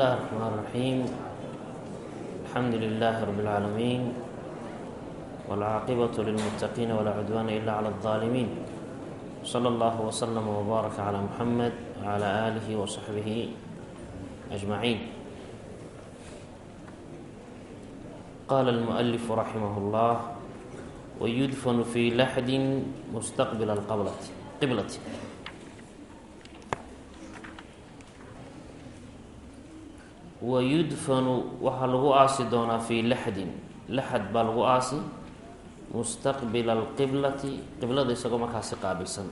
الله الرحمن الرحيم الحمد لله رب العالمين والعاقبة للمتقين ولا عدوان إلا على الظالمين صلى الله وسلم وبارك على محمد وعلى آله وصحبه أجمعين قال المؤلف رحمه الله ويدفن في لحد مستقبل القبلة قبلة wayudfanu waxaa lagu aasi doonaa fii laxdin. Laxad baa lagu aasi mustaqbila alqiblati qiblada isagoo markaasi qaabilsan.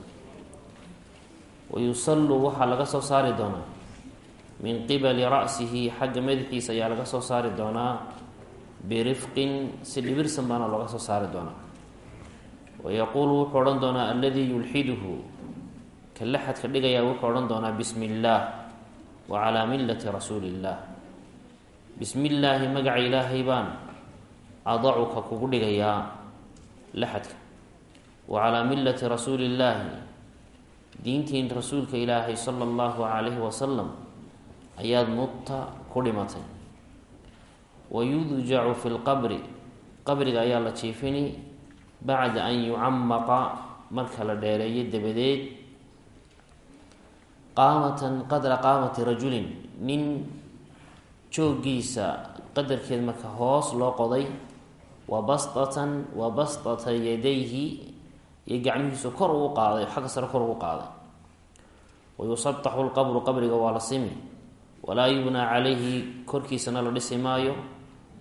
Wayusallu waxaa laga soo saari doonaa. Min qibali ra'sihi xagga madaxiisa ayaa laga soo saari doonaa. Birifqin si dhibirsan baana looga soo saari doonaa. Wayaquulu wuxuu odhan doonaa alladii yulxiduhu. Ka laxadka dhigayaa wuxuu odhan doonaa bismi illaah wa calaa millati rasuuli illaah bismi illaahi magaca ilaahay baan adacuka kugu dhigayaa laxadka wa calaa millati rasuuli illaahi diintiin rasuulka ilaahay sala allahu calayhi wasalam ayaad mutta ku dhimatay. Wayudjacu fi lqabri qabriga ayaa la jiifini bacda an yucamaqa marka la dheereeyo dabadeed. Qaamatan qadra qaamati rajulin nin jooggiisa qadarkeed marka hoos loo qoday wa bastatan wa bastata yadayhi iyo gacmihiisu kor ugu qaaday xagga sare kor ugu qaaday. Wayusataxu lqabru qabriga waa la simi walaa yubnaa calayhi korkiisana la dhisi maayo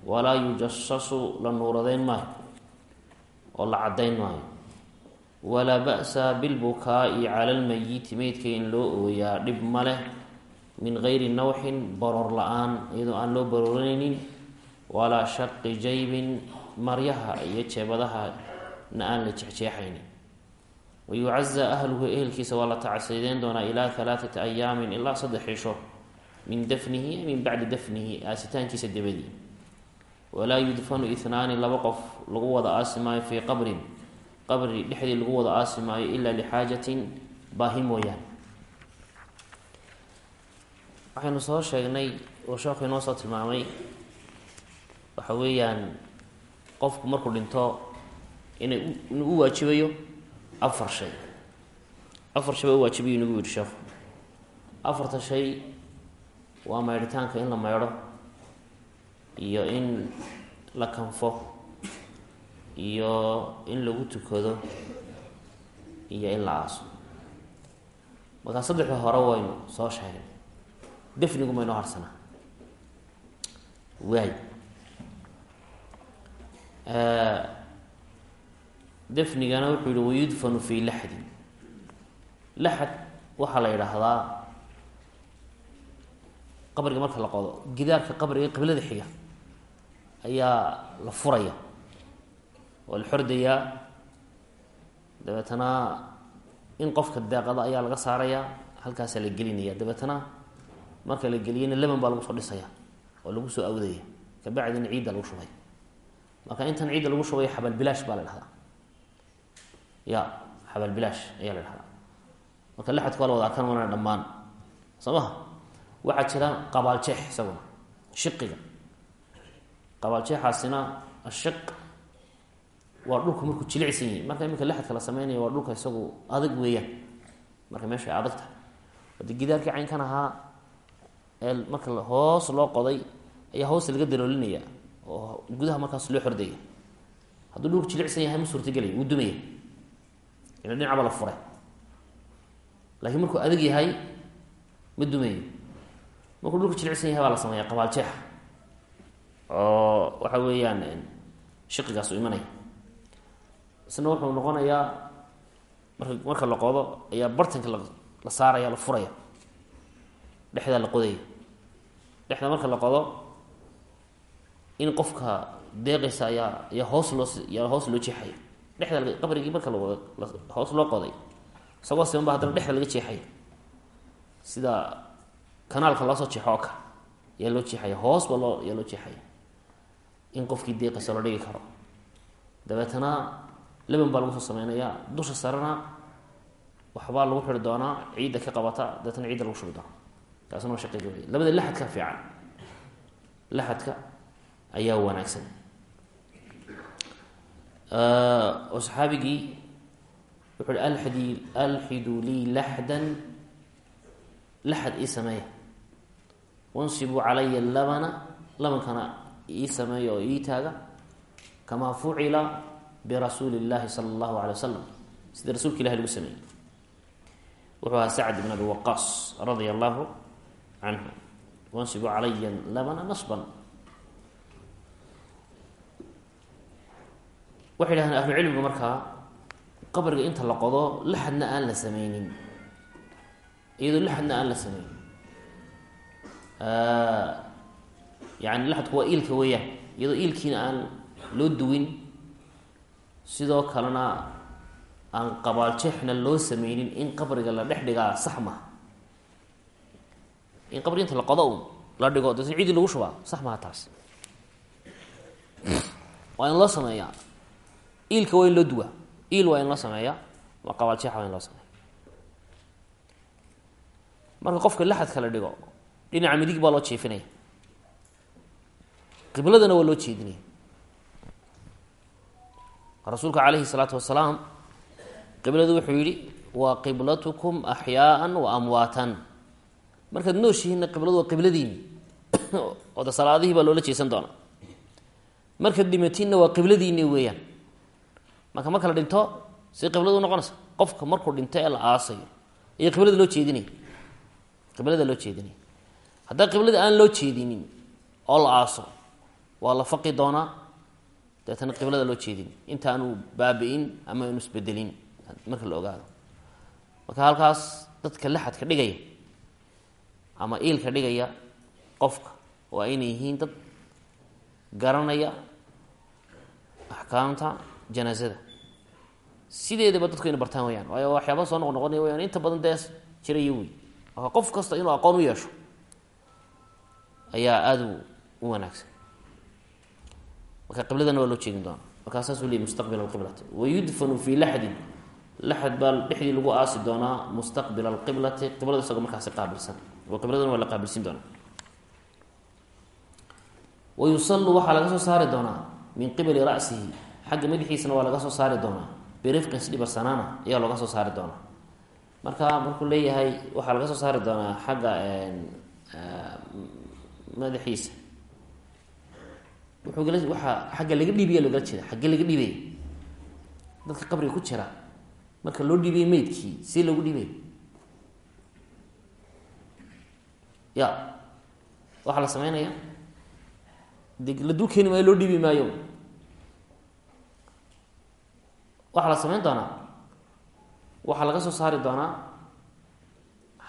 walaa yujasasu la nuuradeyn maayo oo la caddayn maayo. Walaa ba-sa bilbukaa'i cala lmayiti meydka in loo ooyaa dhib ma leh min gayri nawxin baroor la'aan iyadoo aan loo barooranaynin. Walaa shaqi jaybin maryaha iyo jeebadaha na aan la jexjeexaynin wayucaza ahluhu ehelkiisa waa la tacsiideyn doonaa ilaa halaathati ayaamin ilaa saddex cisho min dafnihi min bacdi dafnihi aasitaankiisa dabadii. Walaa yudfanu ihnaani laba qof lagu wada aasi maayo fii qabrin qabri dhexdii lagu wada aasi maayo ilaa lixaajatin baahi mooyaane waxaynu soo sheegnay oo sheekhu inoo soo tilmaamay waxa weeyaan qofku markuu dhinto inay inuu u waajibayo afar shay. Afar shay baa u waajibayo inagu yidhi sheekhu afarta shay waa maydhitaanka in la maydho iyo in la kanfo iyo in lagu tukado iyo in la aaso. Markaa saddexda hore waynu soo sheegay dafnigu maynoo harsanaa. Waay dafnigana wuxuu yihi wayudfanu fii laxdin laxad waxaa la yidhaahdaa qabriga marka la qodo. Gidaarka qabriga qiblada xiga ayaa la furaya waa la xordayaa dabeetana in qofka deeqada ayaa laga saarayaa halkaasaa la gelinaya dabeetana marka la geliyana leman baa lagu soo dhisaya oo lagu soo awdaya kabacdina ciidda lagu shubay. Marka intan ciidda lagu shubay xabaalbilaash baa la dhahdaa ya xabaalbilaash ayaa la dhahdaa marka laxadka waa la wadaa kan wana dhammaan. Soo waxaa jira qabaaljeex isaguna shiqiga. Qabaaljeexaasina ashiq. Waa dhulku markuu jilicsan yihi marka iminka laxadka la sameynaya waa dhulka isagu adag weeyaan. Marka meesha ay adag tahay. Gidaarkii caynkan ahaa marka hoos loo qoday ayaa hoos laga daloolinaya oo gudaha markaas loo xordaya. Hadduu dhulku jilicsan yahay ma suurtagelaya wuu dumaya. Ina dhinacba la furay. Laakiin markuu adag yahay ma dumayo. Markuu dhulku jilicsan yahay baa la sameeya qabaaljeexa oo waxa weeyaan shiqigaas u imanaya. Isna wuxuu noqonayaa marka marka la qodo ayaa bartanka la la saaraya la furaya dhexdaa la qodaya dhexda marka la qodo in qofka deeqaysa ayaa ayaa hoos loo yaa hoos loo jeexaya dhexda qabrigii marka la hoos loo qoday isagoo siman ba haddana dhexda laga jeexaya sida kanaalka loo soo jeexo oo kale ayaa loo jeexaya hoos ba loo ayaa loo jeexaya in qofkii deeqaysa loo dhigi karo. Dabeetana leban baa lagu soo sameynayaa dusha sarena waxbaa lagu xiri doonaa. Ciidda ka qabata dabeetana ciidda lagu shubi doona taasna waa shaqiga wey labada laxadka fiican. Laxadka ayaa wanaagsan. Oo saxaabigii wuxu uhi alxidi alxidu lii laxdan. Laxad ii sameeya. Wansibuu calaya labana labankana ii sameeya oo ii taaga kamaa fucila birasuuli اllahi sala اllahu alay wasalam sida rasuulka ilahi lagu sameeyey. Wuxuu ahaa sacd ibn abi waqaas radia allahu canhu wansibuu calaya labana nasban. Waxay dhahdeen ahlucilmigu markaa qabriga inta la qodo laxadna aan la sameynin iyadoo laxadna aan la sameynin yani laxadku waa iilka weeyaan. Iyadoo iilkiina aan loo duwin sidoo kalena aan qabaaljeexna loo sameynin in qabriga la dhex dhigaa sax maha in qabriga inta la qodo un la dhigo deetna ciidii lagu shubaa sax maha taas. Waa in loo sameeyaa iilka waa in loo duwaa iil waa in loo sameeyaa ma qabaaljeexa waa in loo sameeya. Marka qofka laxadka la dhigo dhinaca midig baa loo jeefinaya qibladana waa loo jeedinaya. Rasuulka calayhi salaatu wasalaam qibladu wuxuu yihi waa qiblatukum axyaaan wa amwaatan markaad nooshihiinna qibladu waa qibladiini oo salaadihii baa loola jeesan doonaa. Markaad dhimatiinna waa qibladiini weeyaan. Marka marka la dhinto si qibladu noqonaysa. Qofka markuu dhinto ee la aasayo iyo qiblada loo jeedinaya qiblada loo jeedinaya haddaa qiblada aan loo jeedinin oo la aaso waa la faqi doonaa. Deetana qiblada loo jeedin intaanu baabi'in ama aanu isbedelin. Marka la ogaado. Marka halkaas dadka laxadka dhigaya ama iilka dhigaya qofka. Waa inay yihiin dad garanaya axkaamta janaasada. Sideedaba dadku ina bartaan weyaan waayo waxyaaba soo noq noqonaya weyaan inta badan dee jiraya wey marka qof kasta inuu aqoon u yeesho ayaa aada u wanaagsan. Marka qibladana waa loo jeedin doona markaa saasuu leey mustaqbil alqiblati. Wayudfanu fii laxdin. Laxad baa dhexdii lagu aasi doonaa mustaqbila alqiblati. Qiblada isagoo markaasi qaabilsan qibladana waa la qaabilsin doonaa wayusallu waxaa laga soo saari doonaa min qibali ra'sihi. Xagga madaxiisana waa laga soo saari doonaa. Birifqin si dhibarsanaana ayaa looga soo saari doonaa. Marka markuu leeyahay waxaa laga soo saari doonaa xagga madaxiisa. Wuxuu waxaa xagga laga dhiibaya loogala jeeda xagge laga dhiibaya dadka qabriga ku jira marka loo dhiibaya meydkii see loogu dhiibaya ya waxaa la sameynaya? De la dul keeni maayo loo dhiibi maayo. Waxaa la sameyn doonaa? Waxaa laga soo saari doonaa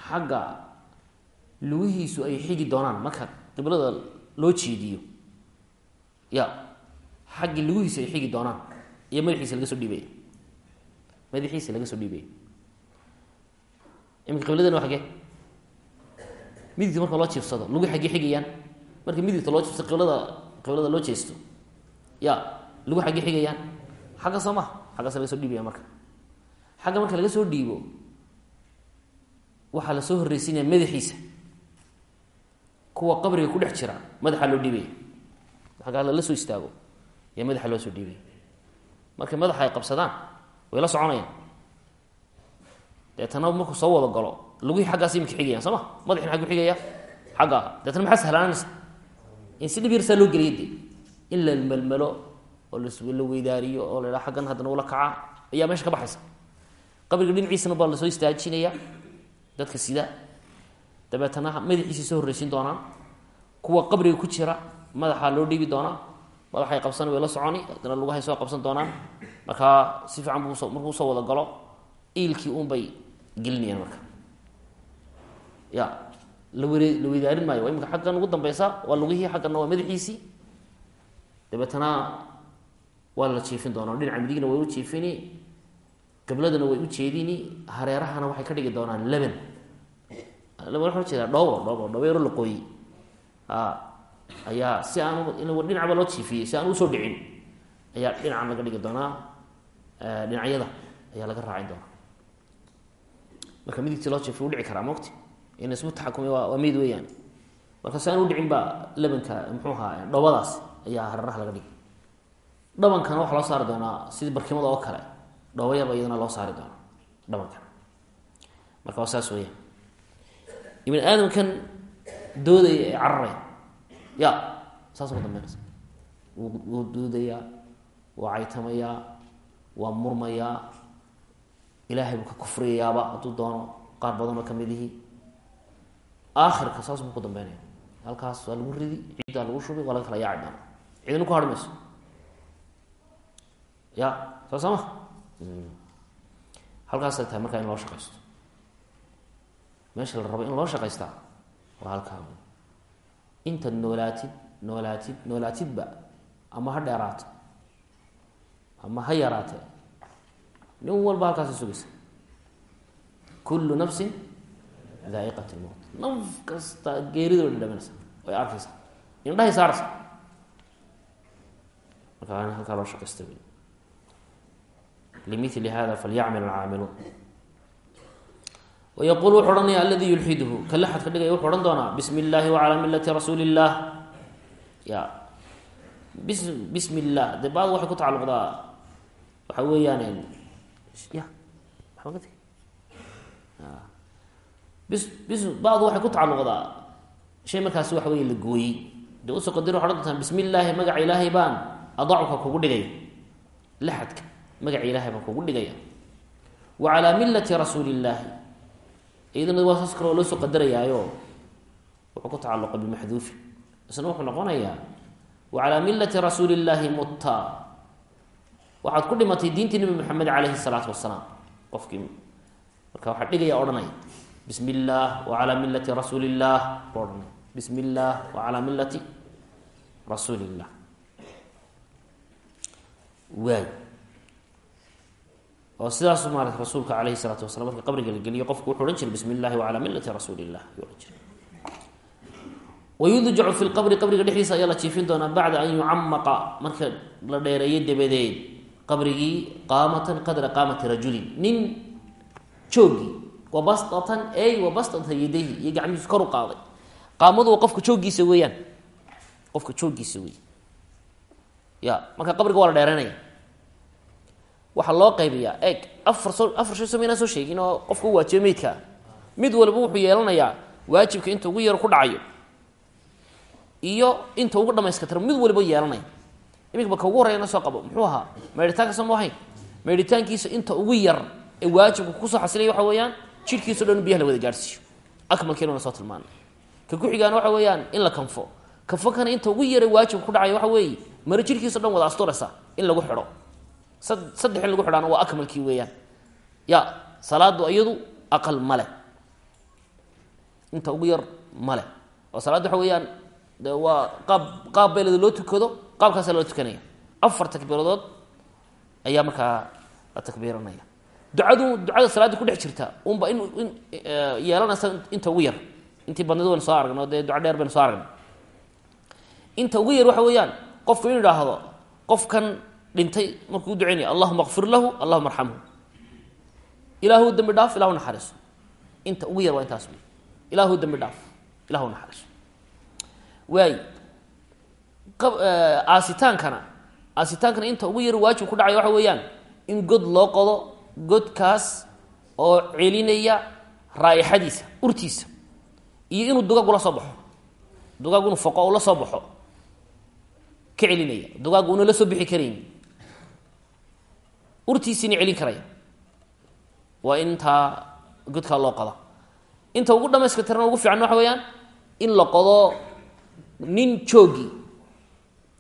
xagga lugihiisu ay xigi doonaan marka qiblada loo jeediyo. Ya xaggii lugihiisa ay xigi doonaan iyo madaxiisa laga soo dhiibaya madaxiisa laga soo dhiibaya iminka qibladana waa xagee midigta marka loo jiifsado lugi xaggee xigayaan. Marka midigta loo jiifsado qiblada qiblada loo jeesto. Ya lugu xaggee xigayaan. Xagga soo maha xaggaas laga soo dhiibaya marka. Xagga marka laga soo dhiibo waxaa la soo horreysiinaya madaxiisa. Kuwa qabriga ku dhex jira madaxa loo dhiibaya aggaa lala soo istaago iyo madaxa loo soo dhiibay. Markay madaxa ay qabsadaan way la soconayaan. Deetana markuu soo wada galo lugihii xaggaas imika xigayaan soo ma? Madaxina aggu xigaya xagga deetana maxaa sahlaanaysa in si dhib yarsaa loo geliya de in oo la weydaariyo oo la xaggan haddana ula kaca ayaa meesha ka baxaysa. Qabriga dhinaciisana baa la soo istaajinaya. Dadka sida dabeetana madaxiisii soo horreysiin doonaan kuwa qabriga ku jira madaxaa loo dhiibi doonaa. Madaxay qabsan way la soconi haddana lugahay soo qabsan doonaan. Markaa si fiican buuso markuu soo wada galo iilkii uunbay gelinayaan marka ya la were la weydaarin maayo. Waa imika xaggan ugu dambeysa waa lugihii xagganna waa madaxiisii. Dabeetana waa la jiifin doonaa dhinaca midigna way u jiifini qibladana way u jeedini hareerahana waxay ka dhigi doonaan leban waxaa u jeedaa dhoobo ayaa si aan dhinacba loo jiifiyey si aan u soo dhicin ayaa dhinacan laga dhigi doonaa dhinacyada ayaa laga raacin doonaa. Marka midigtii loo jiifiy u dhici karaa mogti in ismu taxakumi waa meyd weeyaan. Marka si u dhicin baa lebanka muxuu ahaa dhobadaas ayaa hararaha laga dhigay. Dhabankana waxaa loo saari doonaa sidii barkimada oo kale dhoobo yarba iyadana loo saari doona dhabankan. Marka waa saas weeyaan. Ibn aadamkan doodaya ee cararaya. Ya saas ugu dambeynaysa. Wuu doodayaa waa caytamayaa waa murmayaa ilaahay buu ka kufriyayaaba hadduu doono qaar badanoo ka mid ihi aakhirka saas buu ku dambeynaya. Halkaas waa lagu ridi ciiddaa lagu shubi waa laga kala yaaci doona ciidina ku mayso ya soo sama halkaasay tahay markaa in loo shaqaysto. Meesha la rabo in loo shaqaystaa waa halkaa intaad noolaatid noolaatid noolaatidba ama ha dheeraato ama ha yaraatee nin walba halkaasa sugaysa kullu nafsin daa'iqat lmowt naf kasta geeridoo dhadhaminaysa way arkaysaa indhahay saaraysa markaa halkaa loo shaqaysta wey limili hada falyacmil alcaamiluun wayaquul wuxuu odhanaya aladii yulxiduhu ka laxad ka dhigaya wuxuu odhan doonaa bismi illaahi wacalaa millati rasuuli illaah ya bis bismi illah dee baad waxay ku tacalluqdaa waxa weeyaan ya bacdu waxay ku tacalluqdaa. Shay markaasi waxa wey la gooyey. Dee u soo qadir waxay odhan doontaa bismi illaahi magaca ilaahay baan adacuka kugu dhigaya laxadka magaca ilaahay baan kugu dhigaya wa calaa millati rasuuli illaahi iyadana waa saas kale soo qadarayaayo. Wuxuu ku tacalluqa bimaxduufin isna wuxuu noqonayaa wa calaa millati rasuuli illaahi mutta. Waxaad ku dhimatay diintii nabi maxamed caleyhi salaatu wasalaam. Qofkii marka waxaa dhigaya odhanaya bismi illaah wa calaa millati rasuuli illaah ku odhanaya bismi illaah wa calaa millati waay oo sidaasu maarata rasuulka caleyhi salaatu wasalaam marka qabriga la geliyo qofku wuxuu odhan jiray bismi illahi wacalaa millati jiray. Wayudjacu fi lqabri qabriga dhexdiisa ayaa la jiifin doonaa bacda an yucamaqa marka la dheereeyo dabadeed. Qabrigii qaamatan qadra qaamati rajulin nin wabastatan ey wabastata yadayhi iyo gacmihiisu kor u qaaday qaamadu waa qofka jooggiisa weeyaan qofka jooggiisa wey ya marka qabriga waa la dheeranaya waxaa loo qaybiyaa eeg afar so afar shay somaynaan soo sheegin oo qofka u waajibo meydkaa mid walba wuxuu yeelanayaa waajibka inta ugu yaro ku dhacayo iyo inta ugu dhamayskatiro mid waliba yeelanaya iminka ba ka ugu horeyana soo qabo muxuu ahaa meydhitaanka soo maahayn meydhitaankiisa inta ugu yar ee waajibka ku soo xasilaya waxa weeyaan jidhkiiso dhan biyaha la wada gaarhsiiyo akmalkeena soo tilmaana ka ku-xigaana waxa weeyaan in la kanfo. Kanfo kana inta ugu yare waajibka ku dhacaya waxa weeye mare jidhkiiso dhan wada asturaysa in lagu xidho. Saddex in lagu xidhaana waa akmalkii weeyaan. Ya salaadu iyadu aqal male inta ugu yar male oo salaadda waxa weeyaan de waa qaab qaab beeleda loo tukado qaabkaasa loo tukanaya. Afar takbiiradood ayaa markaa la takbiiranaya ducadu ducada salaadda ku dhex jirta unba in in yeelanaysa inta ugu yar. Intii badnid waynu soo aragno dee duco dheer baynu soo aragno. Inta ugu yar waxa weeyaan qofku in idhaahdo qofkan dhintay markuu u duceynaya allahuma kfir lahu allahuma arxamhu ilaahu dambi dhaaf ilahu naxariiso inta ugu yar waa intaas wey ilaahu dambi dhaaf ilahu naxariiso waay aasitaankana aasitaankana inta ugu yar waajib ku dhacaya waxa weeyaan in god loo qodo godkaas oo celinaya raaixadiisa urtiisa iyo inuu dugagu la soo baxo. Dugaag inuu foqo u la soo baxo ka celinaya. Dugaag una la soo bixi karayn urtiisina celin karaya waa in intaa godkaa loo qoda inta ugu dhamayska tirana ugu fiican waxa weeyaan in la qodo nin joogi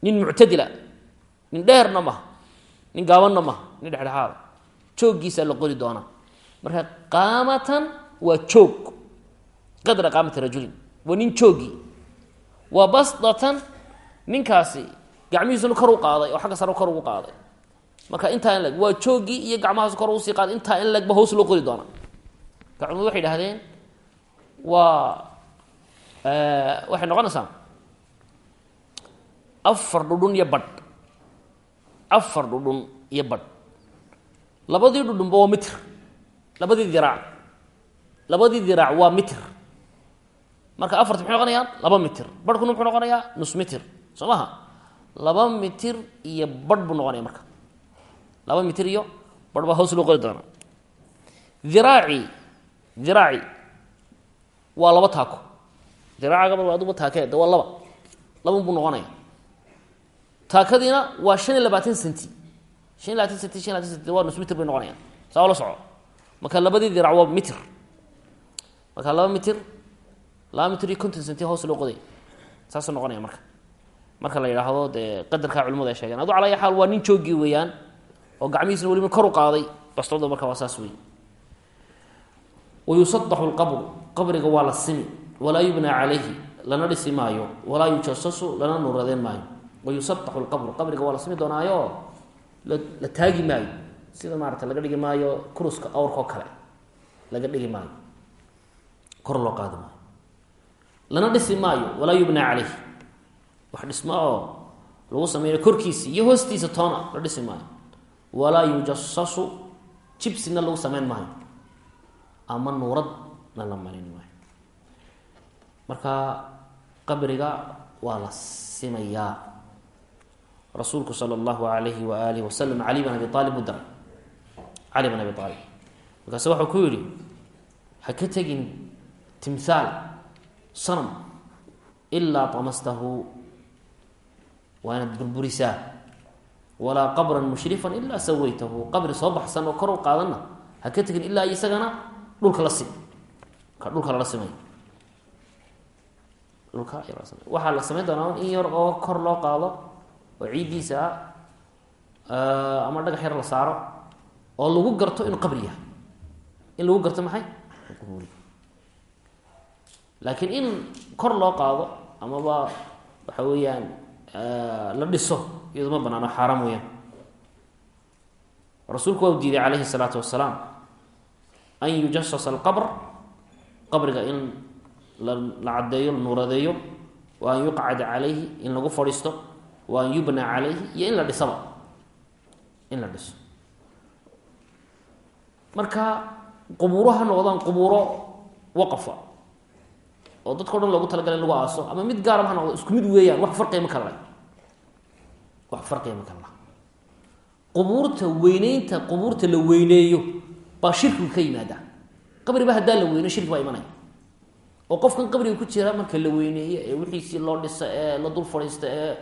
nin muctadila nin dheerna maha nin gaabanna maha nin dhexdhexaada jooggiisaa la qodi doonaa marka qaamatan waa joog. Qadra qaamati rajulin. Waa nin joogi. Waa basdatan ninkaasi gacmihiisuna kor u qaaday oo xagga sare kor ugu qaaday. Marka intaa in leg waa jooggii iyo gacmahaas kor u sii qaaday. Intaa in legba hoos loo qodi doonaa gacmadu waxay idhahdeen waa waxay noqonaysaa afar dhudhun iyo badh. Afar dhudhun iyo badh labadii dhudhunba waa mitr. Labadii diraac labadii diraac waa mitr. Marka afarti muxuu noqonayaan laba mitir barhkuna muxuu noqonayaa? Nus mitir soo maha laba mitir iyo barh buu noqonaya marka. Laba mitir iyo barh baa hoos loo qori doonaa. Diraaci diraaci waa laba taako. Diraaca gabal aduba taakee de waa laba. Laban buu noqonaya taakadiina waa shan iyo labaatan centi iyo labaatan centi shan iyo labatan centi waa nus mitir bay noqonayaan saa la soco marka labadii dirac waa mitir marka laba mitir laba mitir iyo conton centi hoos loo qoday saasuu noqonaya marka marka la yidhaahdo dee qadarkaa culimadu ay sheegeen adu calaa xaal waa nin joogii weeyaan oo gacmihiisna weliba kor u qaaday bastooda marka waa saas wey wayusadaxu lqabru qabriga waa la simi walaa yubnaa calayhi lana dhisi maayo walaa yujasasu lana nuuradeen maayo wayusadaxu lqabru qabriga waa la simi doonaayo la taagi maayo. sida maarata laga dhigi maayo kuruska awrkao kale. laga dhigi maayo. kor loo qaadi maayo. lana dhisi maayo walaa yubnaa calayhi. wax dhismo oo lagu sameeyo korkiisa iyo hoostiisa toona la dhisi maayo. walaa yujasasu jibsina lagu sameyn maayo. ama nuuradna la marin maayo. marka qabriga waa la simayaa rasuulku sala allahu alayhi wa alihi wasalam cali bin abi aalib u daray. Cali abi aalib markaase waxau ku yihi ha ka tegin timhaal sanam ilaa tamastahu waa burburisaa. Walaa qabran mushrifan ilaa sawaytahu. Qabri soo baxsan oo kor u qaadanna ha ka tegin ilaa isagana dhulka la ka dhulka lala simay. Dhulka waxaa la samayn doonaa in yar oo kor loo qaado oo ciiddiisa ah ama dhagax yar la saaro oo lagu garto inuu qabri yahay. In lagu garto maxay? Laakiin in kor loo qaado amaba waxa weeyaan la dhiso iyado ma banaano xaaraam weyaan rasuulku waa u diiday calayhi salaatu wasalaam an yujasasa alqabr qabriga in la la caddeeyo la nuuradeeyo wa an yuqcada calayhi in lagu fadhiisto wa an yubna calayhi iyo in la dhisaba. In la dhiso. Marka qubuuro ha noqdaan qubuuro waqafa oo dadka o dhan loogu talagalay in lagu aaso ama mid gaaraba ha noqdo isku mid weeyaan wax farqiya kala lah wax farqiya kala lah qubuurta weyneynta qubuurta la weyneeyo baa shirkigu ka yimaadaa qabriba haddaa la weyneyo shirki baa imanaya. Oo qofkan qabriga ku jira marka la weyneeyo ee wixiisii loo dhisa ee la dul fadhiista ee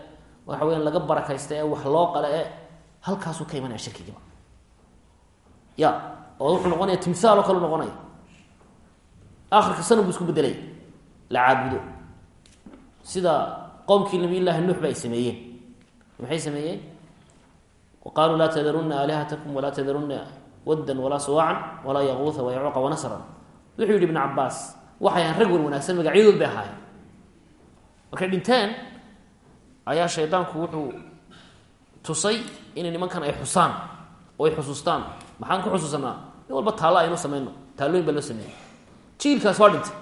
waxa weyaan laga barakaysta ee wax loo qale ee halkaasuu ka imanaya shirkigiiba ya oo wuxuu noqonaya timhaal oo kale noqonaya. Akhirka sanad buu isku bedelaya la caabudo. Sida qowmkii nabiy nuux ba ay sameeyeen. Maxay sameeyeen? Wa qaaluu laa tadarunna aalihatakum walaa tadarunna waddan walaa suwaacan walaa yaquuha wayacuuqa wanasran wuxuu yidhi ibnu cabaas waxay ahaan rag wan wanaagsan magacyadood bay ahaayeen. Markay dhinteen ayaa shaydaanku wuxuu tusay inay nimankan ay xusaan oo ay xusuustaan. Maxaan ku xusuusanaa nin walba taallo aynu samayno. Taallooyin baa loo sameeyey. Jiilkaas waa dhintay.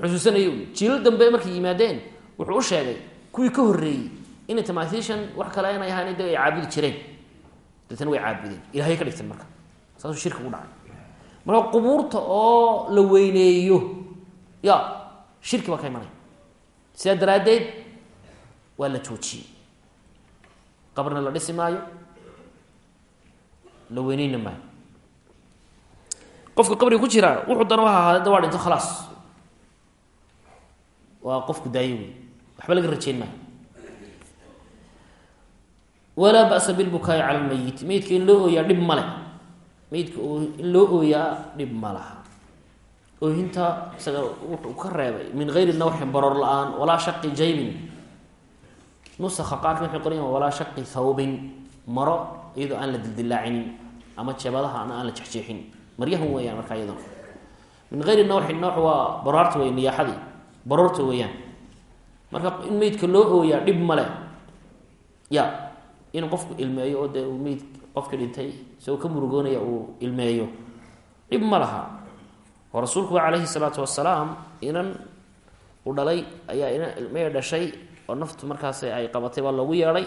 Xusuusanay jiilal dambe markay yimaadeen wuxuu u sheegay kuwii ka horreeyey inay tamaatiishan wax kale inay ahaan ay caabudi jireen. Deetana way caabudeen. Ilahay ka dhigteen marka. Saasuu shirki ugu dhacay. Marka qubuurta oo la weyneeyo ya shirki baa ka imanaya sidaa daraaddeed waa la joojiyey. Qabrna la dhisi maayo la weyneyna maayo. Qofka qabriga ku jira wuxuu dana ha ahaade da waa dhinto khalaas. Waa qofku daayo wey waxba laga rajeyn maayo. Walaa ba'sa bilbukaai cala lmayiti meydka in loo ooyaa dhib male meydka in loo ooyaa dhib ma laha. Isaga wuxuu ka reebay min gayri nawxin baroor la'aan walaa shaqi jaybin nusaka qaarka waxay qoran walaa shaqi thawbin maro iyadoo aan la dildilaacinin ama jebadaha aan la jexjeexin maryahan weeyaan markaa iyadona min gayri nawxin noox waa baroorta wey niyaaxadii baroorta weeyaan marka in meydka loo ooyaa dhib male ya in qofku ilmeeyo oo dee uu meyd qofka dhintay isagoo ka murugoonaya uu ilmeeyo dhib ma laha oo rasuulkuba calayhi salaatu wasalaam inan uu dhalay ayaa ilmihii dhashay oo naftu markaas ay qabatay waa loogu yeedhay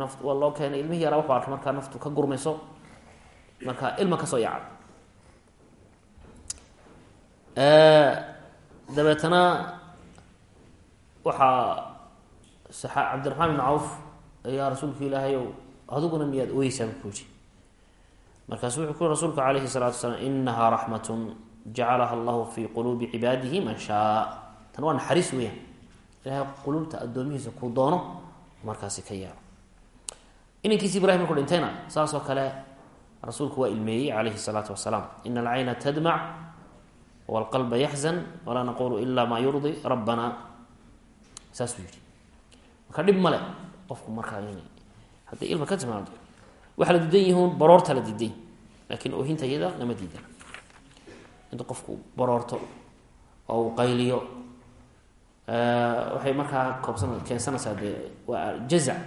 naft waa loo keenay ilmihii yaraa wuxuu arkay markaa naftu ka gurmayso marka ilma ka soo yaacay dabeetana waxaa cabdiraxmaan ibn cawf ayaa rasuulka ilaahay ow adiguna miyaad ooyeysaa bu kuuji markaasu wuxuu ku rasuulku calayhi salaatu wasalaam inahaa raxmatun jacalaha allahu fi quluubi cibaadihi man shaa. Tan waa naxariis weeyaan ilahay quluubta addoomihiisa kuu doono markaasi ka yaabo inankiisi ibrahim markuu dhintayna saas oo kale rasuulku waa ilmeeyey calayhi salaatu wasalaam. Ina alcayna tadmac walqalba yaxzan walaa naqulu ila maa yurdi rabbana. Saasuu yihi marka dhib male qofku markaa in hadday ilma ka timaado waxaa la diidan yihiin baroorta la diiday laakiin oohinta iyada lama diidan. Intu qofku baroorto oo uu qayliyo waxay markaa koobsan keensanaysaa dee waa jazac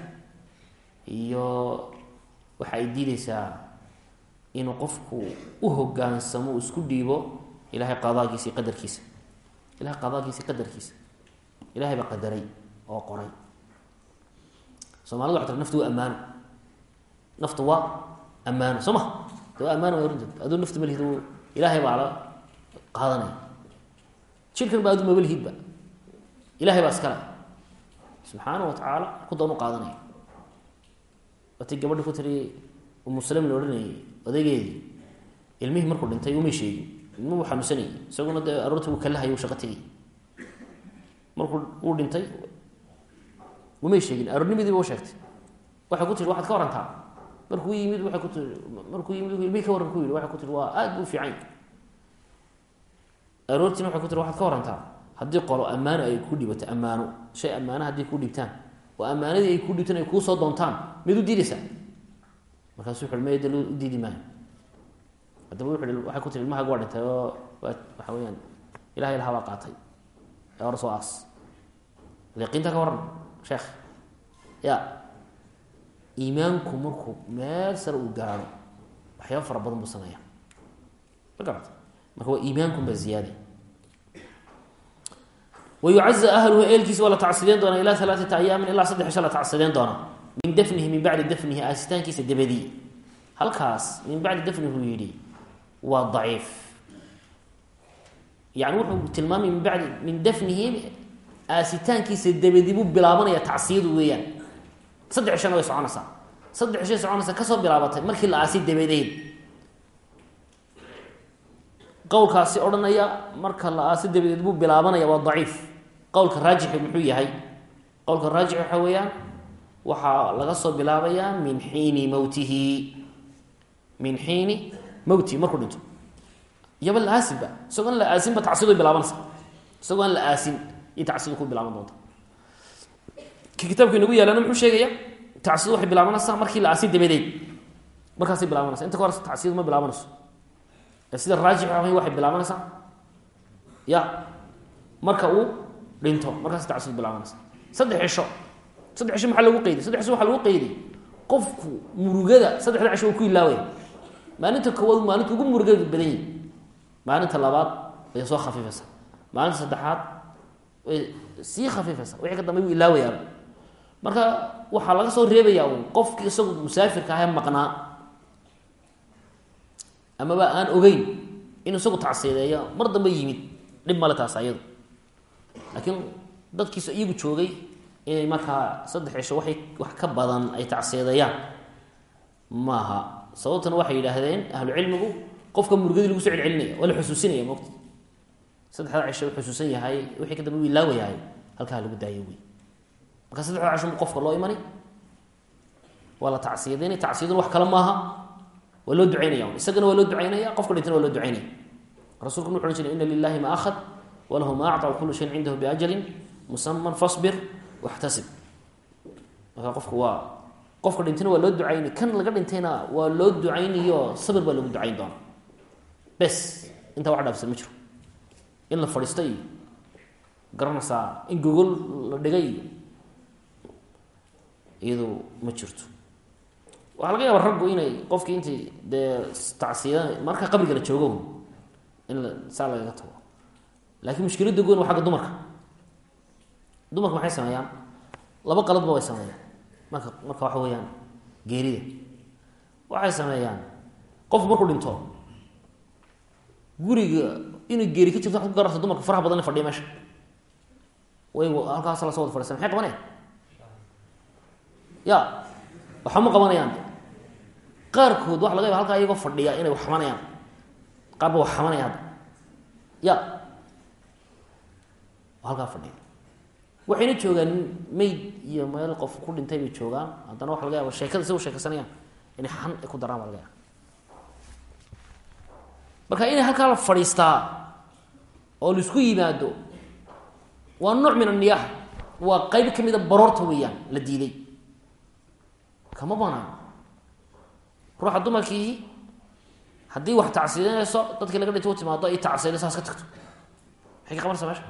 iyo waxa ay diideysaa inuu qofku u hogaansamo u isku dhiibo ilahay qadaagiisa iyo qadarkiisa. Ilahay qadaagiisa iyo qadarkiisa. Ilahay baa qadaray oo qoray. Soomaalida waxa tira naftu waa ammaano. Naftu waa ammaano. Soo ma de waa ammaano way runta aduu naftu malihid ilaahay baa la qaadanaya. Jirkan ba adu mabalihidba ilahay baa iskale subxaana wa tacaala ku doon u qaadanaya watii gabadhi ku tiri umusalem la odhanayay odaygeedii ilmihii markuu dhintay umay sheegin ilmuhu xanuunsanayay. Isaguna dee aroortii uu kalahay u shaqo tegay markuu uu dhintay umay sheegin. Aroornimadiiba sheegtay. Waxay ku tiri waxaad ka warantaa markuu yimid waay ku tii markuu yimid ilmihii ka waran ku yihi waxay ku tiri waa aad buu fiican aroortiina waxay ku tiri waxaad ka warantaa haddii qolo ammaano ay ku dhibato ammaano shay ammaana haddii ku dhibtaan oo ammaanadii ay ku dhibtaan ay kuusoo doontaan mid u diidaysaa markaasu may de u diidi maayo haddaba wuxu waxay ku tiri ilmahaaga waa dhintay oo waxa weyaan ilahay lahaa baa qaatay ee hore soo aas. Yaqiinta ka waran sheekh. Ya iimaanku markuu meel sare uu gaaro waxyaaba fara badan buu sameeya ma garata marka waa iimaankunba ziyaada wayucaza ahluhu eelkiisa waa la tacsideen doonaa ilaa alaaata ayaamin ilaa saddex isha la tacsideen doonaa min dafnihi min bacdi dafnihi aasitaankiisa dabadii halkaas min bacdi dafnihi uu yidhi waa daciif yani wuxuu tilmaamay min badi min dafnihi aasitaankiisa dabadii buu bilaabanaya tacsiyadu weeyaan saddex ishana way soconaysaa saddex ishay soconaysaa ka soo bilaabatay markii la aasi dabadeed qowlkaasi odhanaya marka la aasi dabadeed buu bilaabanaya waa daciif. Qowlka raajixi muxuu yahay? Qowlka raajix waxa weeyaan waxaa laga soo bilaabayaa min xiini mowtihi min xiini mowtihi markuu dhinto. Iyaba la aasinba la aasinba tacsidu bilaabanaysa. Isagoo la aasin iyo tacsidu ku bilaaban doonta. Ki kitaabka inagu yaalana muxuu sheegaya tacsidu waxay bilaabanaysaa markii la aasin dabadeed. Markaasay bilaabanaysa inta ka hor tacsidu ma bilaabanayso sida raajix waxay bilaabanaysaa? Ya. Marka uu dhinto markaas tacsidu bilaabanaysa saddex cisho saddex cisho maxaa lagu qeyday saddex cisho waxaa lagu qeyday qofku murugada saddexda cisho ku ilaawaya maalinta koowaad maalinta ugu murugada badan yahi maalinta labaad way soo khafiifaysa maalinta saddexaad way sii khafiifaysa wixii ka dambe wuu marka waxaa laga soo reebayaa un qofkii isagu musaafirka ahee maqnaa amaba aan ogeyn inuu isagu tacsiideeyo mar dambe yimid dhib male taas ayadu. Laakiin dadkiisa iyagu joogay inay markaa saddex cisho waxay wax ka badan ay tacsiideeyaan. Maaha. Sababtana waxay yidhaahdeen ahlu cilmigu qofka murugadii lagu soo celcelinaya waa la xusuusinaya mogta saddexda cisho xusuusan yahay wixii ka dambe u halkaa lagu daayo wey. Marka saddexda cisho qofka loo imani? Waa la tacsiyadeynaya tacsiyaduna wax kale maaha waa loo ducaynaya isagana waa loo ducaynaya qofka dhintana waa loo ducaynaya rasulku wuxu ohan jiray ina lilahi ma ahad walahu ma acطa wakulu shayin cindahu biajalin musaman fasbir waxtasib marka qofku waa qofka dhintayna waa loo ducaynay kan laga dhintayna waa loo ducaynayo sabir baa lagu ducayn doona bes intaa wax dhaafsan ma jiro. In la fadhiisto iyo ma jirto waxaa laga yaaba raggu inay qofkii intii dee tacsiya marka qabriga la joogo in la saa lagaga tago. Laakiin mushkiladda goon waa agga dumarka. Dumarka maxay sameeyaan? Laba qaladba way sameeyaan. Marka marka waxa weeyaan geerida. Waxay sameeyaan. Qofku markuu dhinto guriga inay geeri ka jirto waxad ku gararta dumarka faraha badan fadhiya meesha. Way halkaas la soo wada fadhisan maxay qabanayaan ya waxba ma qabanayaan qaarkood waxa laga yaba halkaa iyagoo fadhiya inay wax xamanayaan qaar ba wax xamanaya hadda ya halkaa fadhiya. Waxayna joogaan mayd iyo meel qof ku dhintay bay joogaan. Haddana waxa laga yaaba sheekada si sheekaysanayaan. Inay xan ay ku daraan baa laga yaaba. Marka inay halkaa la fadhiistaa oo la isku yimaado waa nooc min aniyaax waa qeyb ka mida baroorta weeyaan la diiday kama banaan ruuxa dumarkii haddii wax tacsiidanayso dadkii laga dhinta u timaado ay tacsiidayso haska tagto. Maxay ka qabanaysaa meesha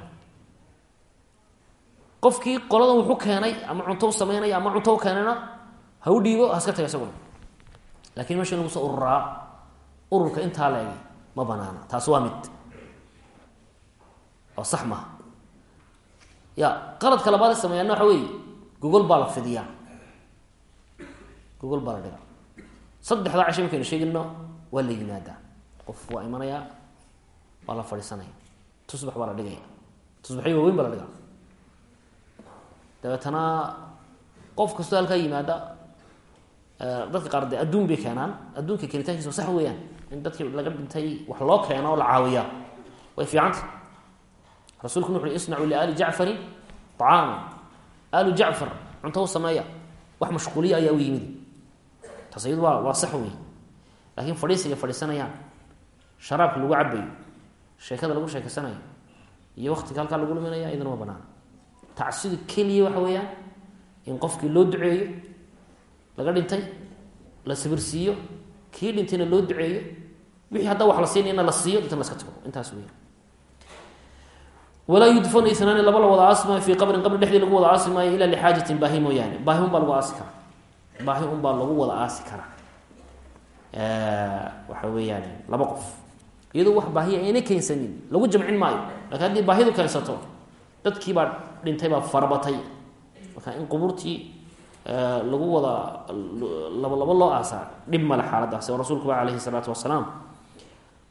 qofkii qoladan wuxu keenay ama cunto u sameynaya ama cunto u keenayna ha u dhiibo haska taga isaguna laakiin meesha in lagu soo ururaa ururka intaa la egi ma banaana. Taas waa mid. Oo sax maha ya qaladka labaad ay sameeyaana waxa weeye? Gogol baa la fidiyaa. Gogol baa la dhigaa saddexdaa casho markaynu sheegino waa la yimaadaa qof waa imanayaa waa la fadhiisanaya. Tusbax baa la dhigaya. Tusbaxyo waaweyn baa la dhigaa. Dabeetana qof kastoo halkaa yimaada dadka qaar de adduun bay keenaan. Adduunka keenitaankiisa sax weeyaan. In dadkii laga dhintay wax loo keeno oo la caawiya. Way fiicanta rasulku wuxu ui isnacuu liali jacfarin acaama alu jacfar cunto u sameeya. Wax mashquuliya ayaa u yimid taas iyadu waa waa sax wey laakiin fadhiisiga fadhiisanayaan sharaabka lagu cabayo sheekada lagu sheekeysanayo iyo waktiga halkaa lagu luminaya iyadana ma banaana tacsidu keliya waxa weeyaan in qofkii loo duceeyo laga dhintay la sabirsiiyo kii dhintayna loo duceeyo wixii haddaa wax la siinayna la siiyo intan laska tago. Intaas weya walaa yudfanu inaani laba la wada aasi maayo fii qabrin qabri dhexdii lagu wada aasi maayo ilaa lixaajatin baahi mooyaane. Baahi un baa lagu aasi karaa baahi un baa lagu wada aasi karaa waxa weeyaan laba qof. Iyadoo wax baahiya ayna keensanin lagu jamcin maayo. Lakin haddii baahidu keensato dadkii baa dhintay baa farabatay. Marka in qubuurtii lagu wada labo labo loo aasaa dhib male xaaladaasi oo rasuulku ba alayhi salaatu wasalaam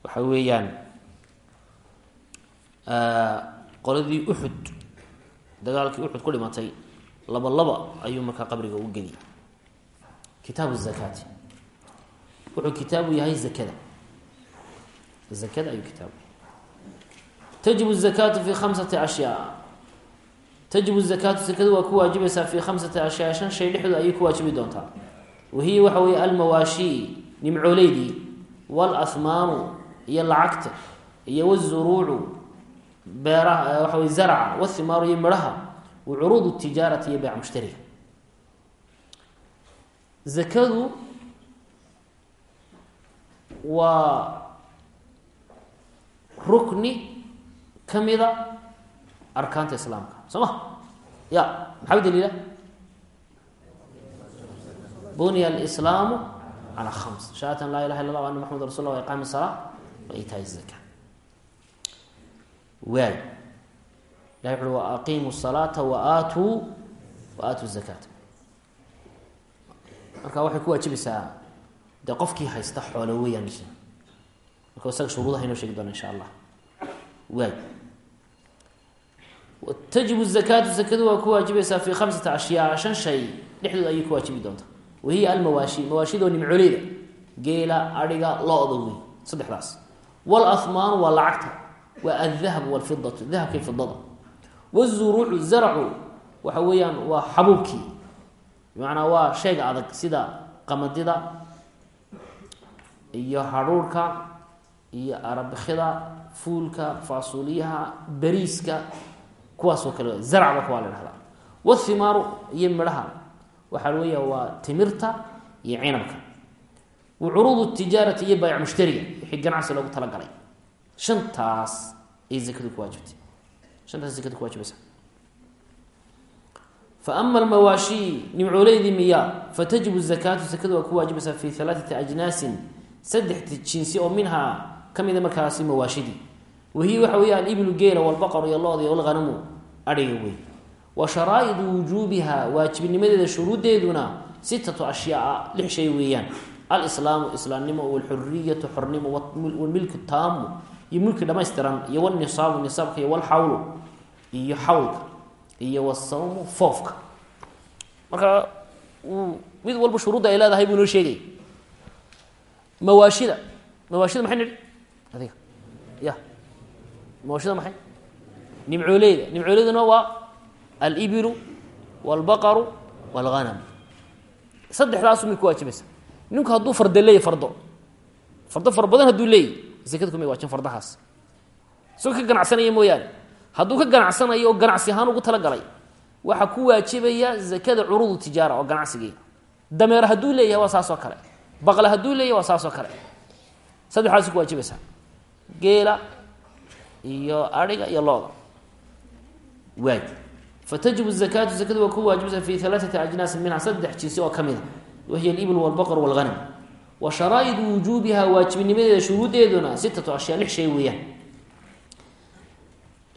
waxa weeyaan qoladii uxud dagaalkii uxud ku dhimatay laba laba ayuu markaa qabriga u geliyay kitaabu zakaati. Wuxuu kitaabu yahay zakada. Zakada ayuu kitaabu yahay. Tajibu zakaatu fi khamsati ashyaa. Tajibu zakaatu zakadu waa ku waajibaysaa fi khamsati ashyaa. Shan shay dhexdooda ayay ku waajibi doontaa. Wahiya waxa weeye almawaashii nimcooleydii walahmaanu iyo lacagta iyo wazuruucu beeraha waxa wey zarca wathimaaru iyo midhaha wa curuud tijaarati iyo beec mushtariga zakadu waa rukni kamida arkaanta islaamka soo ma? Ya maxaa u daliila? Bunya alislaamu calaa khams. Shahaadatan laa ilaha illa lah ana maxamad rasul lah iqaami salaa wa zaka waay. Ilahi wuxuui wa aqiimu salaata wa aatuu wa zakaata marka waxay ku waajibaysaa dee qofkii haysta xoolo weeyaan marka isaga shuruudaha inoo sheegi doona insha allah. Waay tajibu zakaatu zakadu waa ku waajibaysaa fi khamsati ashyaa shan shay dhexdood ayay ku waajibi doontaa. Wahiya almawaashi mawaashidoo nimcoleyda geela adhiga lo-da wey saddexdaas walahmaanu waa lacagta waa aldahabu walfidatu dahabkii fidada wazuruucu zarcu waxa weeyaan waa xabuubkii bimacnaa waa shayga adag sida qamadida iyo hadhuurhka iyo arabikida fuulka faasuuliyaha beriiska kuwaasoo kale zarcba kuwaa la dhahdaa wathimaaru iyo midhaha waxaa weeya waa timirta iyo cinabka. Wa curuud tijaarati iyo bayc mushtariga wixii ganacsi loogu talagalay. Shantaas ay zakadu ku waajibtay. Shantaas zakada ku waajibaysa fa ama almawaashii nimcooleydii miyaa fatajibu zakaatu zakadu waa ku waajibaysaa fi halaaثati ajnaasin saddexti jinsi oo minhaa kamida markaasi mawaashidii wahiya waxa weeye aliblu geela walbaqaru iyo looda iyo walghanamu adhiga wey wa sharaa'idu wujuubiha waajibnimadeeda shuruuddeeduna sitatu ashyaaa lix shay weeyaan alislaamu islaamnimo walxuriyatu xornimo walmilku taamu iyo mulki dhamaystiran iyo wnisaabu iyo wasawmu foofka marka mid walba shuruudda ay leedahay buu noo sheegay. Mawaashida. Mawaashida maxay nidhi? Adiga. Ya. Mawaashida maxay? Nimcooleyda. Nimcooleyduna waa alibilu walbaqaru walghanam. Saddexdaasu may ku waajibaysa ninku hadduu farda leeyahy fardo. Fardo fara badan hadduu leeyahy zakada kumay waajin fardahaas. Isagoo ka ganacsanaya mooyaane hadduu ka ganacsanayo oo ganacsi ahaan ugu talagalay waxaa ku waajibaya zakada curudu tijaara oo ganacsigeeda dameer hadduu leeyahay waa saas oo kale. Baqle hadduu leeyahay waa saas oo kale. Saddexdaasi ku waajibaysaa geela iyo adhiga iyo looda. Waay fatajibu zakaatu zakadu waa ku waajibaysaa fi alaaati ajnaasin minha saddex jinsi oo ka mid a. Wahiya alibl walbaqr walghanam. Wa sharaa'idu wujuubiha waajibinimadeeda shuruudeeduna sitatu ashyaa lix shay weeyaan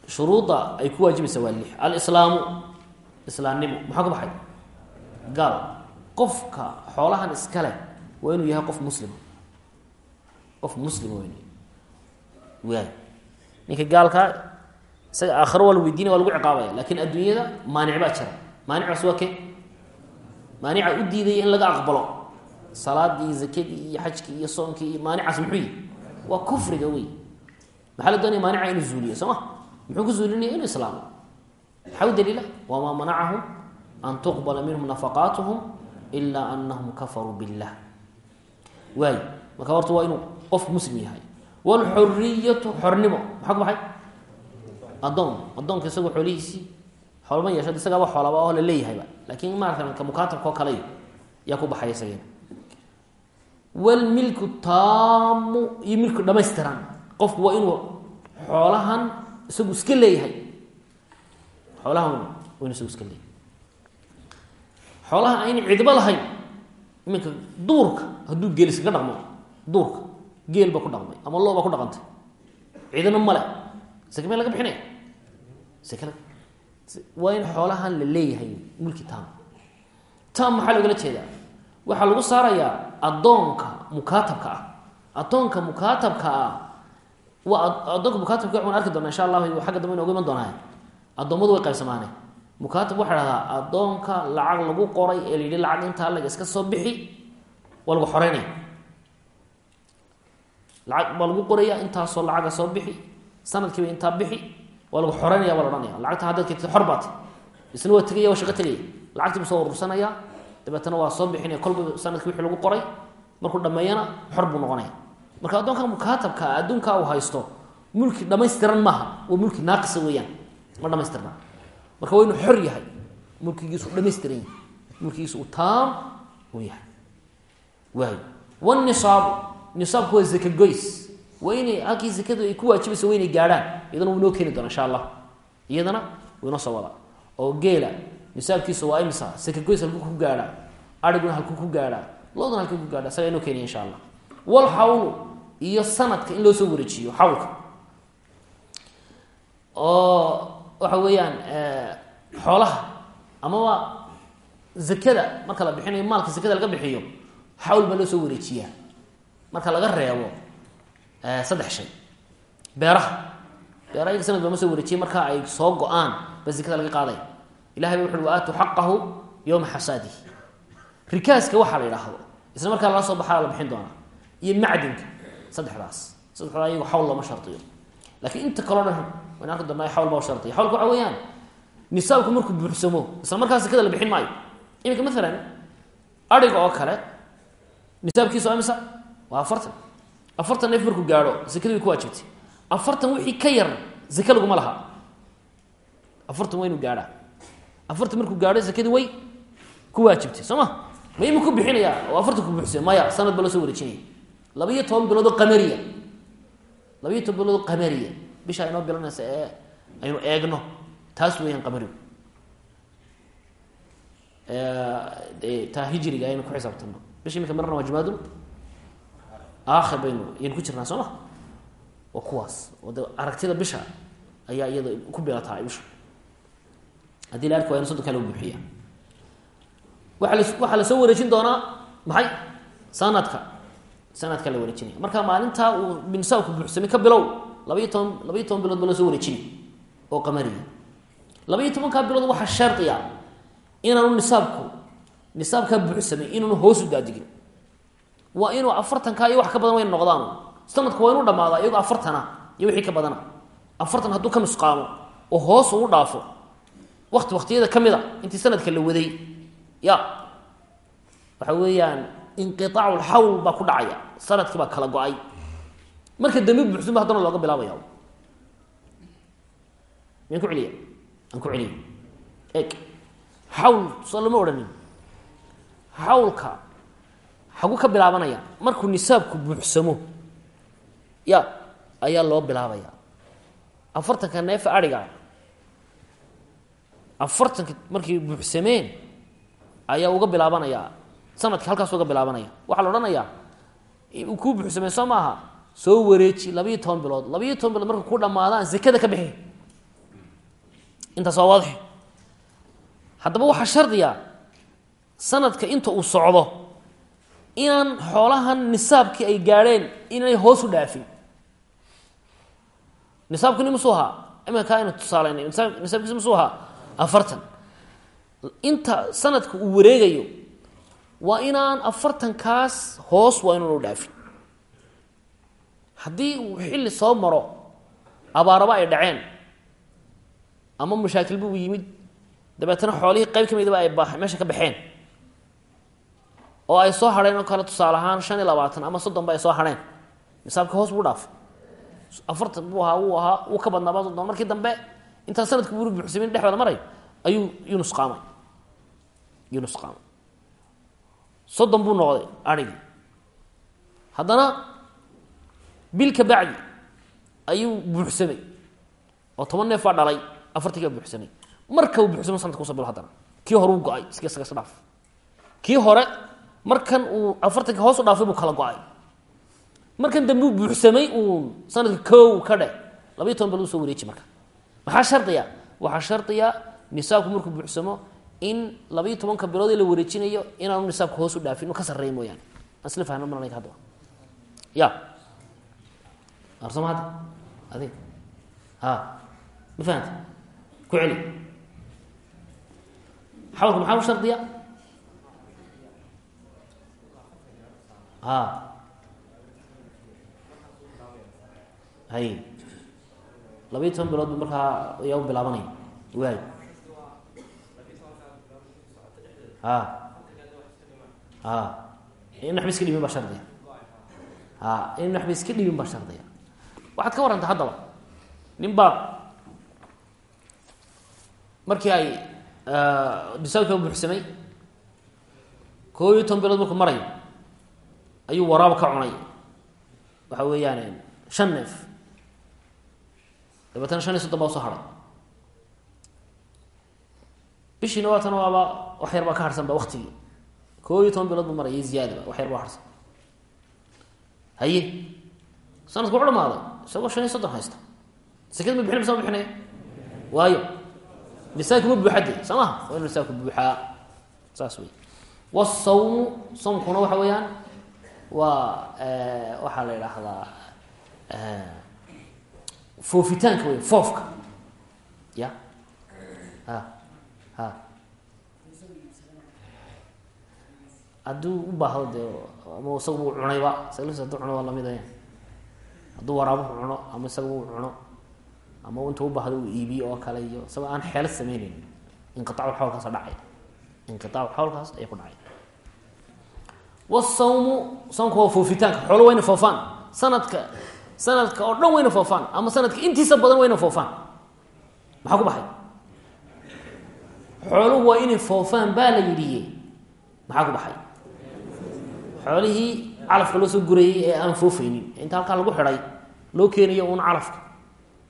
shuruudda ay ku waajibaysaa waa lix. Alislaamu islaamnimo maxaa ka baxay? Gaal. Qofka xoolahan iska leh waa inuu yahay qof muslima qof muslima inu waay ninka gaalkaa isaga aakhiro waa la weydiinaya waa lagu ciqaabaya. Lakin adduunyada maanic baa jira. Maanicaas waa ke maanica u diidaya in laga aqbalo. Salaadii zakadii iyo xajkii iyo soonkii iyo maanicaas muxuu yihi waa kufriga wey maxaa la doonaya maanica inuu zuuliyo? Soo ma muxuu ku zuulinaya inuu islaamo? Maxaa u daliila? Wamaa manacahum an tuqbala minhum nafaqaatuhum ilaa anahum kafaruu billah. Waay marka horta waa inuu qof muslim yahay. Wlxuriyatu xornimo maxaa ku baxay? Adoon adoonka isagoo xoolihiisii xoolma yeesho isagaaba xoolaba oo la leeyahayba laakiin maarata ka mukaatabka oo kale yaa ku baxay isagana wlmilku taamu iyo milku dhamaystiran. Qofku waa inuu xoolahan isagu iska leeyahay. Xoolahan waa inu isagu iska leeyahay. Xoolaha ayna cidbo lahayn iminka duurka hadduu geel iskaga dhaqmo duurka geel ba ku dhaqmay ama loo baa ku dhaqantay. Cidina male sake mee laga bixinaya? Sake waa in xoolahan la leeyahay mulki tam tam maxaa loogala jeedaa? Waxaa lagu saarayaa addoonka mukaatabka ah. Addoonka mukaatabka ah waa mukaatab waxaa dhahdaa addoonka lacag lagu qoray ee la yidhi lacag intaa lag iska soo bixi waa lagu xoreynaya. Lacag baa lagu qoraya intaasoo lacaga soo bixi sanadkiiba intaa bixi waa lagu xoreynaya baa la ohanaya lacagta haddaad keti xor baati isna waa tegaya waa shaqo tegaya. Lacagtii bu soo urursanaya dabeetana waa soo bixinaya kolba sannadkii wixii lagu qoray markuu dhameeyana xor buu noqonaya marka addoonka mukaatabka adduunkaa uu haysto mulki dhamaystiran maaha waa mulki naaqisa weeyaan. Ma dhamaystirna marka waa xor yahay mulkigiisu dhamaystiran yahay mulkigiisu uu taam uu yahay. Waay wnisaabu nisaabku waa zakagoys waa inay halkii zakadu ay ku waajibaysa waa inay gaadhaan iyadana wuu inoo keeni doona insha allah. Iyadana wuu inoo soo wadaa oo geela nisaabkiisa waa imisa zakagoys halkuu ku gaadhaa ariguna halkuu ku gaadhaa looduna halkuu ku gaadha isaga inoo keeniya insha allah. Wal xawlu iyo sanadka in loo soo wareejiyo xawlka. Oo waxa weeyaan xoolaha amaba zakada marka la bixinayo maalka zakada laga bixiyo xawl baa loo soo wareejiyaa. Marka laga reebo saddex shay. Beeraha. Beeraha iyaga sanad looma soo wareejiyay marka ay soo go'aan ba zakada laga qaadaya ilahay ba wuxu ui waaatu xaqahu yowma xasaadihi. Rikaaska waxaa la yidhaahdo isla markaa lala soo baxaa la bixin doonaa. Iyo macdinka saddexdaas saddexdaa iyago xawl looma shardiyo lakiin inta kaleo dhan doonaa xawl baa shardiya xawlka waxa weeyaan nisaabku markuu buuxsamo isla markaa zakada la bixin maayo. Iminka maalan ariga oo kale nisaabkiisa imisa waa afartan. Afartan neef markuu gaadho zakadii ku waajibtay. Afartan wixii ka yar zake laguma laha. Afartan waa gaadhaa. Afartan markuu gaadho zakadii way ku waajibtay. Soo ma? Ma ima ku bixinaya? Oo afartan ku buuxsay. Maya sanad ba la soo wareejinaya laba-iyo toban biloodoo qamariya. Laba-iyo toban biloodoo qamariya. Bishaa inoo bilanaysa ee aynu eegno. Taas weeyaan qamarigu. Taa hijriga aynu ku xisaabtano. Bishi imika marna waa jimaadun aakhir baynu ayaynu ku jirnaa soo ma? Waa kuwaas. Oo de aragtida bisha ayaa iyada ku bilataa bisha. Haddii la arki waa inu soddonkaa lagu buuxiya waaa la waxaa la soo wareejin doonaa maxay? Sanadka sanadkaa la wareejinaya marka maalintaa uu nisaabku buuxsamay ka bilow labaiyo toban labaiyo toban bilood ba loo soo wareejinay oo qamariya labaiyo tobankaa bilood waxaa shardiya inaanu nisaabku nisaabkaa buuxsamay inaanu hoos u daadigin. Waa inuu afartankaa iyo wax ka badan wayna noqdaan. Sanadku waa inuu dhamaadaa iyagoo afartana iyo wixii ka badana. Afartan hadduu ka nusqaamo oo hoos ugu dhaafo. Wakti waktiyada ka mid a intii sanadka la waday. Ya waxa weeyaan inqiaacu lxawl baa ku dhacaya. Sanadkii baa kala go'ay. Marka dambi buuxsunba haddana looga bilaabaya miyan ku celiya aan ku celiya eg xawl soo lama odhanin. Xawlka xagu ka bilaabanaya markuu nisaabku buuxsamo ya ayaa loo bilaabaya. Afartanka neefa adhiga afartanka markay buuxsameen ayaa uga bilaabanaya sanadki halkaas uga bilaabanaya. Waxaa la odhanayaa kuu buuxsameen soo maaha. Soo wareeji labaiyo toban bilood. Labaiyo toban bilood marka ku dhamaadaan zakada ka bixi. Intaas waa waadix. Haddaba waxaa shardiya sanadka inta uu socdo inaan xoolahan nisaabkii ay gaadheen inay hoos u dhaafin. Nisaabku ni musuu ahaa iminka kaa aynu nisaabkiisa musuu ahaa afartan. Inta sanadka uu wareegayo waa inaan afartankaas hoos waa inaan u dhaafin. Haddii uu xilli soo maro abaaraba ay dhaceen ama mashaakilba uu yimid dabeetana xoolihii qayb ka midaba ay meesha ka baxeen oo ay soo hadheen oo kale tusaale ahaan shan iyo labaatan ama soddonba ay soo hadheen nisaabka hoos buu dhaafay afartan buu ahaa wuu ahaa wuu ka badnaaba soddon. Markii dambe intaan sanadka buuri buuxsamin dhexdooda maray ayuu yuu nusqaamay yuu nusqaamay soddon buu noqday arigii haddana bil ka bacdi ayuu buuxsamay. Oo toban neef baa dhalay afartigaa buuxsamay. Marka uu buuxsamo sanadka kuso bilo haddana. Kii hore uu go'ay iska isaga dhaaf. Kii hore markan uu afartanka hoos u dhaafay buu kala go'ay. Markan dambe uu buuxsamay uun sanadka kow ka dhe labaiyo toban bilood u soo wareeji marka. Maxaa shardiya waxaa shardiya nisaabku markuu buuxsamo in labaiyo tobanka bilood ee la wareejinayo inaanu nisaabka hoos u dhaafin ka sarreeya mooyaane. Aan isla fahno malanka haddaba ya. Arsama hadda? Ha. Ma fahamta ku celi. Xawlka maxaa u shardiya a hay. Labaiyo toban bilood bu markaa ayaa u bilaabanaya waay a a in waxba iska dhibin baa shardiya. A in waxba iska dhibin baa shardiya. Waxaad ka warranta haddaba. Nin baa markii ay nisaabka buuxsamay koo iyo toban bilood markuu marayo ayuu waraabo ka cunay. Waxa weeyaan shan neef. Dabeetana shan iyo soddon baa u soo haray bishiina waatana waaba wax yar baa ka harsan ba waktigii koo iyo toban bilood buu maraya ziyaadaba wax yar baa harsan. Haye sanadku wuxu dhamaaday isagoo shan iyo soddon haysta. Sekada ma bixin mise ma bixinaya waayo. Nisaabki ma buuxa de soo waa inu buuxaa saas wey wasawmu sawmkuna waxa weeyaan waa waxaa la idhaahdaa foofitaanka wey foofka. Ya? Ha ha hadduu u baahdo dee ama isagu u cunayba salafis haduu cuno waa waraabuhu cuno ama isaga u cuno. Ama inta u baahdo uu iibiyo oo kale iyo isagoo aan xeelad sameyneyn inqiaacu xawlkaasa dhacay. Inqiaacu xawlkaas ayaa ku dhacay. Wasawmu sawmka waa foofitaanka. Xoolo wayna foofaan. Sanadka sanadka oo dhan wayna foofaan. Ama sanadka intiisa badan wayna foofaan. Maxaa ku baxay? Xooluhu waa inay foofaan baa la yidhiye maxaa ku baxay xoolihii calafka loo soo gurayey ee aan foofeynin inta halkaa lagu xidhay loo keenayo uun calafka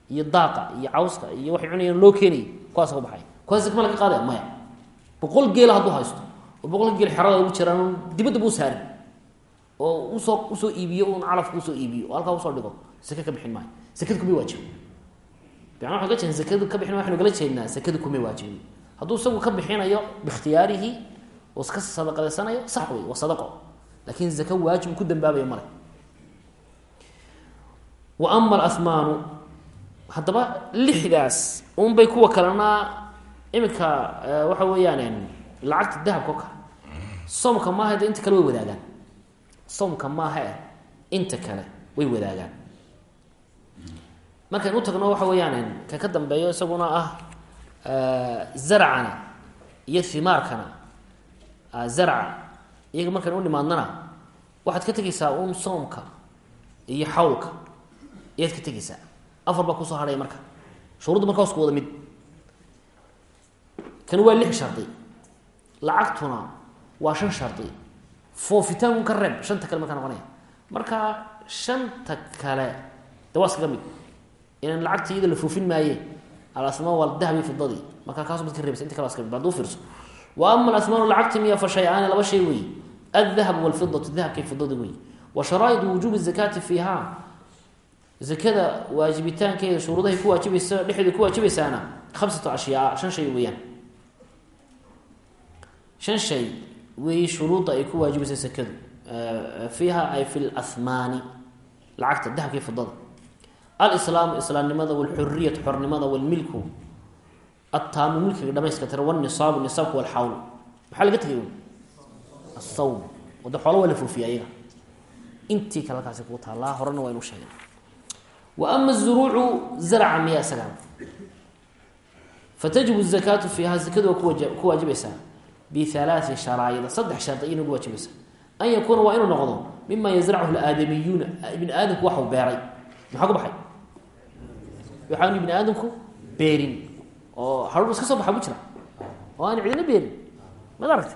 iyo daaqa iyo cawska iyo waxay cunayaan loo keenayay kuwaasa ku baxay. Kuwaas ma laga qaadaya maya. Boqol geela hadduu haysto oo boqolka geel xerada ugu jiraan dibadda buu saarin oo u soo u soo iibiyo un calafka u soo iibiyo oo halkaa u soo dhigo sake ka bixin maayo. Sakada kumay waajibin biana waxaan ka jeedna sakada ka bixin waxaynu kala jeednaa sakada kumay waajibin hadduu isagu ka bixinayo biikhtiyaarihi oo iska sadaqadeysanayo sax wey waa sadaqo laakin zaka waajib ku dambaabayo male wa ama alahmaanu haddaba lixdaas unbay kuwa kalena iminka waxa weeyaan lacagta dahabka o kale soomka maaha de inta kale way wadaagaan. Soomka maaha inta kale way wadaagaan. Markayn u tagno waxa weeyaan ka ka dambeeyo isaguna ah zarcana iyo himaarkana zarca. Iyaga markayn u dhimaadnana waxaad ka tegeysaa un soomka iyo xawlka ayaad ka tegeysaa afar baa ku soo hadhaya marka. Shuruudda marka hoos wada mid. Kan waa lix shardi. Lacagtuna waa shan shardi. Foofitaanku ka reeb shanta kale markaa noqonaya. Marka shanta kale de waa iskaga mid. Inaan lacagta iyada la foofin maaye alasmaan waa dahabi fidadii markaa kaaso mid ka reebsa inta kale waa iska mid haduu fiirso. Wa ama alasmaanu lacagti miya fa shay-aani laba shay weeye aldahab walfidatu dahabkay fidada weeye wa sharaa'idu wujuubi zakaati fiiha zakada waajibitaankeeda shuruudahay ku waajibaysa dhexdeeda ku waajibaysaana khamsatu ashyaa shan shay weeyaan shan shay weeye shuruudda ay ku waajibaysa zakadu fiiha ay fi lahmaani lacagta dahabkii fidada alislaamu islaamnimada walxuriyatu xornimada walmilku attaamu milkiga dhamayska tira wnisaabu nisaabku walxawl maxaa laga tegay asawm wada xoola waa la foofiya ayaga intii kale halkaasi kuu taallaa horena waa inu sheegay wa ama azuruucu zarca miya isagana fatajibu zakaatu fiiha zakadu waa ku waajibaysaa bialaai sharaa'ida saddex shardi ayayna ugu waajibaysaa an yakuuna waa inuu noqdo mima yazrachu aadamiyuuna ibni aadamku waxu beeray maxaa ku baxay waxaan ibni aadamku beerin oo haruur iska soo baxa ku jira oo aan cidina beerin mad aragta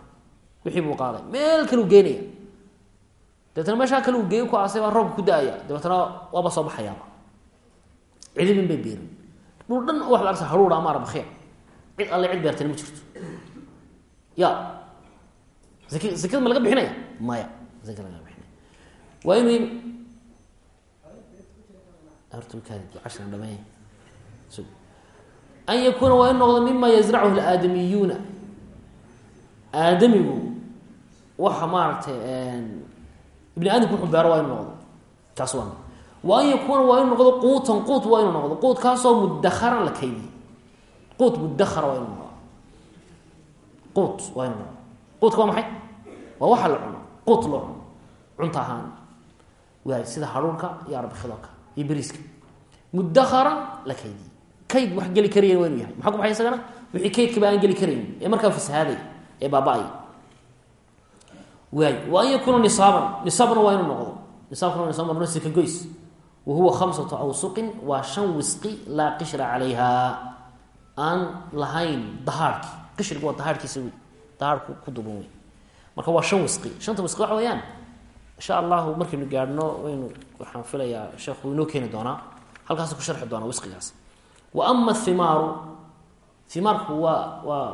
wixii buu qaaday. Meel kaleu geenaya. Dabeetana meeshaa kale geeyo ku aasay baa roobka ku da'aya. Dabeetana waaba soo baxayaaba cidibin bay beerin dhul dhan waxad arsa haruura ama arbakhiya cid alle cid beertana ma jirto. Ya. Ak zakada ma laga bixinaya? Maya. Zakada laga bixinaya. Waa inuu an yakuuna waa in noqdo mima yazrachu aadamiyuuna aadamigu waxa maaragtay ibni aadamku wuxuu beero waa inu noqdo. Kaas waa wa an yakuuna waa noqdo quutan quut waa noqdo. Quut kaasoo mudakaran la kaydiye quut mudakara waa noqdo. Quut waa noqdo. Quutka waa maxay? Waa waxa la cuno. Quut loo cuno. Cunta ahaan. Waay sida haruurka iyo arbakidooka iyo beriiska mudakaran la kaydiye kayd wax geli karayan waa maxaa ku baxay isagana? Wixii kaydkaba aan geli karayn. Ee markaa fasahaaday ee baaba-ay. Waay wa an yakuuna nisaaban waa inuu noqdo. Nisaabkana waa nisaab marno sika goys. Wa khamsatu awsuqin waa shan wisqi laa qishra calayha. Aan lahayn dahaarhki qishriga waa dahaarhkiisa wey dahaarhku ku duban wey marka waa shan wisqi. Shanta wisqi waxa weeyaan insha allahu markaynu gaadhno waynu waxaan filayaa sheekhu inoo keeni doonaa. Halkaas ku sharxi doonaa wisqigaas. Wa ama thimaaru thimaarku waa waa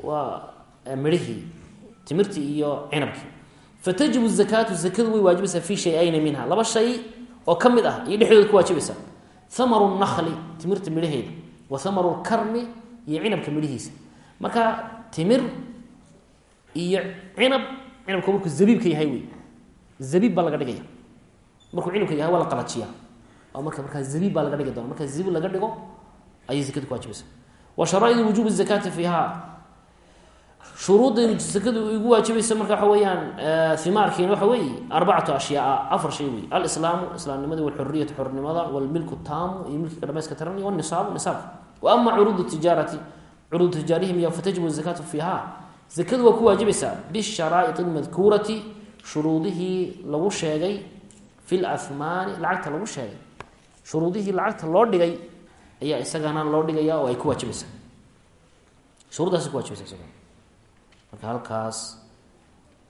waa midhihii timirtii iyo cinabkii. Fatajibu zakaatu zakadu way waajibaysaa fi shay-ayni minha laba shay oo ka mid ah iyo dhexdooda ku waajibaysaa. Hamaru nakli timirta midhaheeda wa hamaru lkarmi iyo cinabka midhihiisa. Marka timir iyo cinab cinabka markuu zabiibka yahay wey zabiib baa laga dhigaya. Markuu cinabka yahay waa la qalajiya oo marka markaa zabiib baa laga dhigi doona marka zabiib laga dhigo ayay zakadu ku waajibaysaa. Wa sharaa'idu wujuubi zakaati fiiha shuruudda zakadu igu waajibaysa marka waxa weeyaan himaarkiina waxa weeye arbacatu ashyaa afar shay wey alislaamu islaamnimada walxuriyatu xornimada walmilku taamu iyo milkiga dhamayska tiran iyo nisaabu nisaabka wa ama tijaarati curuudu tijaarihim iyo fatajibu zakatu fiiha zakadu waa ku waajibaysaa bisharaa'iط اmadkuurati shuruudihii lagu sheegay fi lahmaani lacagta lagu sheegay. Shuruudihii lacagta loo dhigay ayaa isagana loo dhigaya oo ay ku waajibaysaa shuruuddaas ku waajibaysa isaga marka halkaas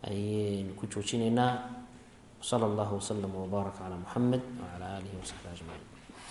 ayaynu ku joojinaynaa. Sala allahu waslama wbaaraka calaa muxamed wacala aalihi wasaxbi ajmaciin